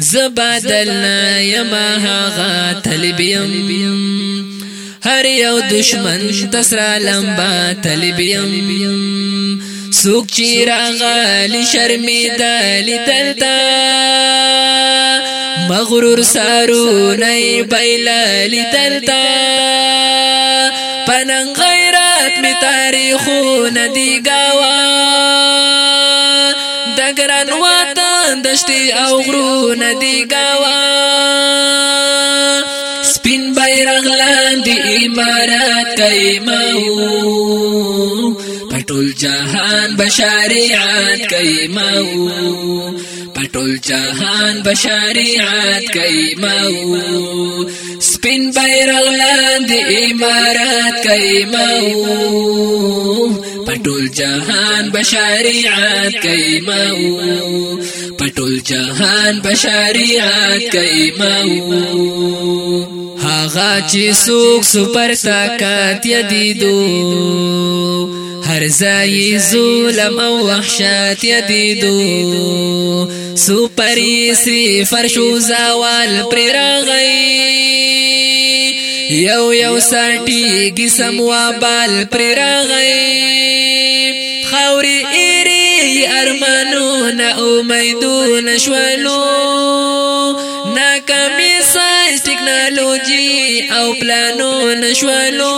زبادلنا یما ها غاتلبيم هر یو دشمن تسرا لمبا تلبيم سوک چی غالي شرمي دالي تلتا مغرور سارو نئی بیلالی تلتا پنن غيرات مي تاريخو ندی گاوان ګران وطن دشتي او غرونه دی گاوا سپین بیرغ لاندې امارات کایمو پټول جهان بشریعت کایمو پټول جهان بشریعت کایمو سپین بیرغ لاندې امارات کایمو پټول جهان بشریعت کوي ماو پټول جهان بشریعت کوي ماو هاغه چې سوق سپر طاقت یدیدو هر ځای ظلم او وحشت یدیدو سپری سری فرشو زوال پر راغی یو یو ساټی گسم و بال پر راغی خوري ایری ارمانونه امیدونه شولو ناکامي ساينس ټیکنالوژي او پلانونه شولو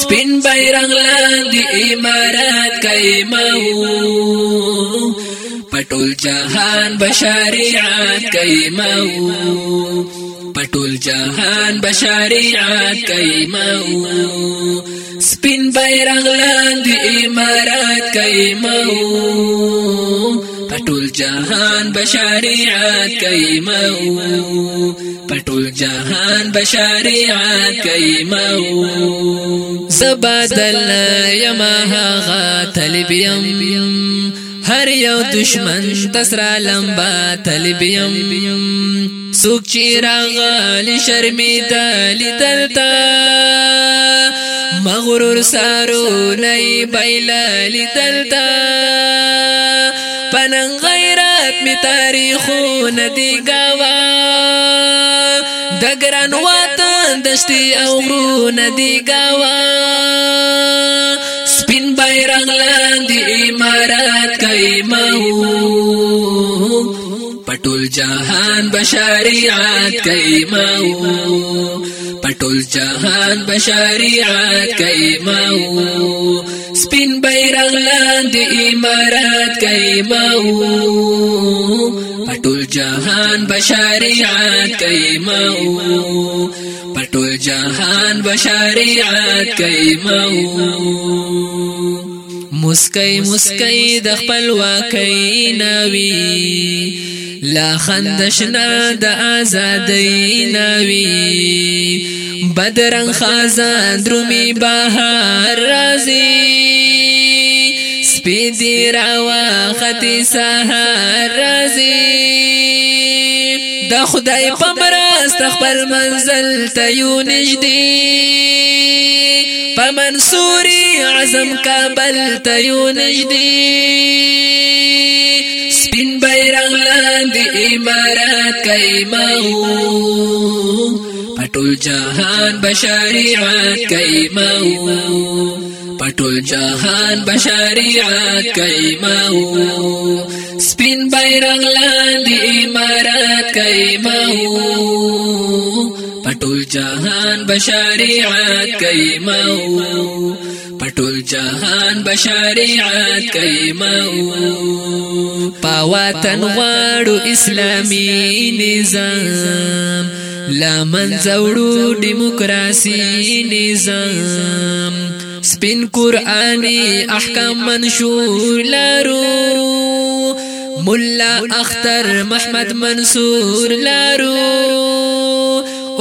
سپین بیرغ لاندې امارات قائمو پټول جهان بشریعت قائمو پټول جهان بشریعت کایمو سپین بیرغ لاندې امارات کایمو پټول جهان بشریعت کایمو پټول جهان بشریعت کایمو زبدل یما هغه طلب یم هر یو دشمن تسرا لمبا طلبیم سوک چی راغالی شرمی دالی دلتا مغرور سارو نئی بیلالی دلتا پنن غیرت می تاریخو ندی گاوا دگران وطن دشتی او غرو ندی گاوا بیرغ لاندې امارات کایمو پټول جهان بشریعت کوي ماو پټول جهان بشریعت کوي ماو سپین بیرغ لاندې امارات کوي ماو پټول جهان بشریعت کوي ماو پټول جهان بشریعت کوي ماو مسکی مسکی د خپل واکې ناوي لا خندشنا د آزادۍ ناوي بدرن خزان درومي بهار رازي سپیدی راوا خطی سهار رازی دا خدای پا مراست خپل منزل تیو نجدی پا منصوری عزم کابل تیو نجدی لاندې امارات کایمو پټول جهان بشریعت کایمو پټول جهان بشریعت کایمو سپین بیرغ لاندې امارات کایمو پټول جهان بشریعت کایمو ټول جهان بشریعت کوي مو پاواتن غواړو اسلامي نظام لمن زوړو دیموکراسي نظام سپین قرآني احکام منشور لارو مولا اختر محمد منصور لارو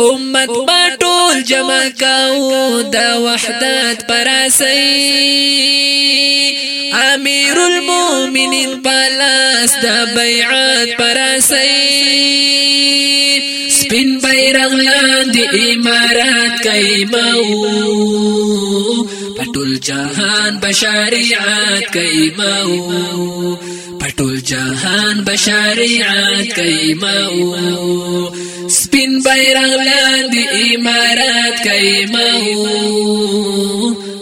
امت پټول جمع کاو دا وحدت پراسي امیر المؤمنین پلاس دا بیعت پراسي سپین بیرغ لاندې امارات کایمو پټول جهان بشریعت کایمو پټول جهان بشریعت کایمو سپین بیرغ لاندې امارات کایمو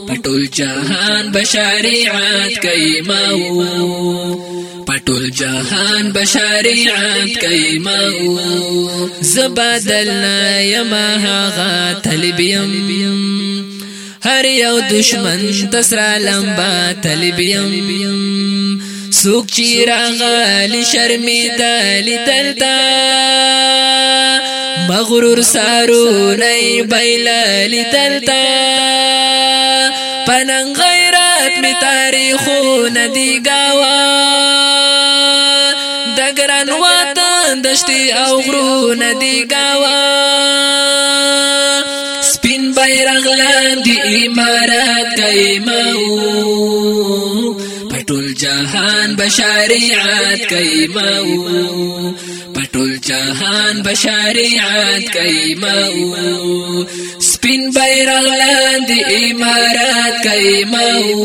پټول جهان بشریعت کایمو پټول جهان بشریعت کایمو زبدل یما هغه طلبیم هر یو دشمن تسرا لمبا طلبیم سوک چی راغالی شرمی دالی دلتا مغرور سارو نئی بیلالی دلتا پنن غیرات می تاریخو ندی گاوا دگران وطن دشتی او غرو ندی گاوا سپین بیرغ لاندی امارات کئی ماو جهان بشریعت کوي مو پټول جهان بشریعت کوي مو سپین بیرغ لاندې امارات کوي مو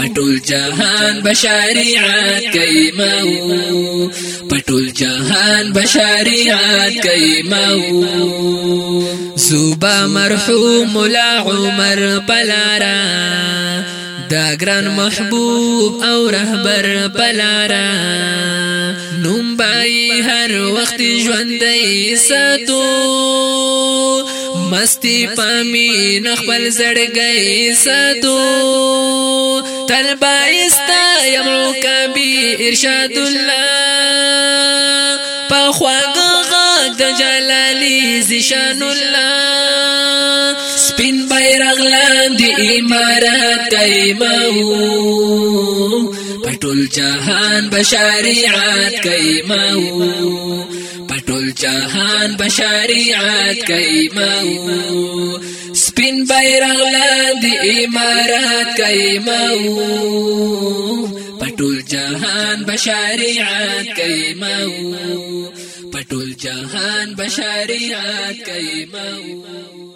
پټول جهان بشریعت کوي مو پټول جهان بشریعت کوي مو زوبا مرحوم لا عمر پلارا دا ګران محبوب او رهبر پلارا نوم بای هر وخت ژوندې ساتو مستی پامی نخبل زړګي ساتو تل بایستا یمرو کبی ارشاد الله په خواږه د جلالی زشان الله سپین بیرغ لاندې امارات قائمو پټول جهان بشریعت قائمو پټول جهان بشریعت قائمو سپین بیرغ لاندې امارات قائمو پټول جهان بشریعت قائمو پټول جهان بشریعت قائمو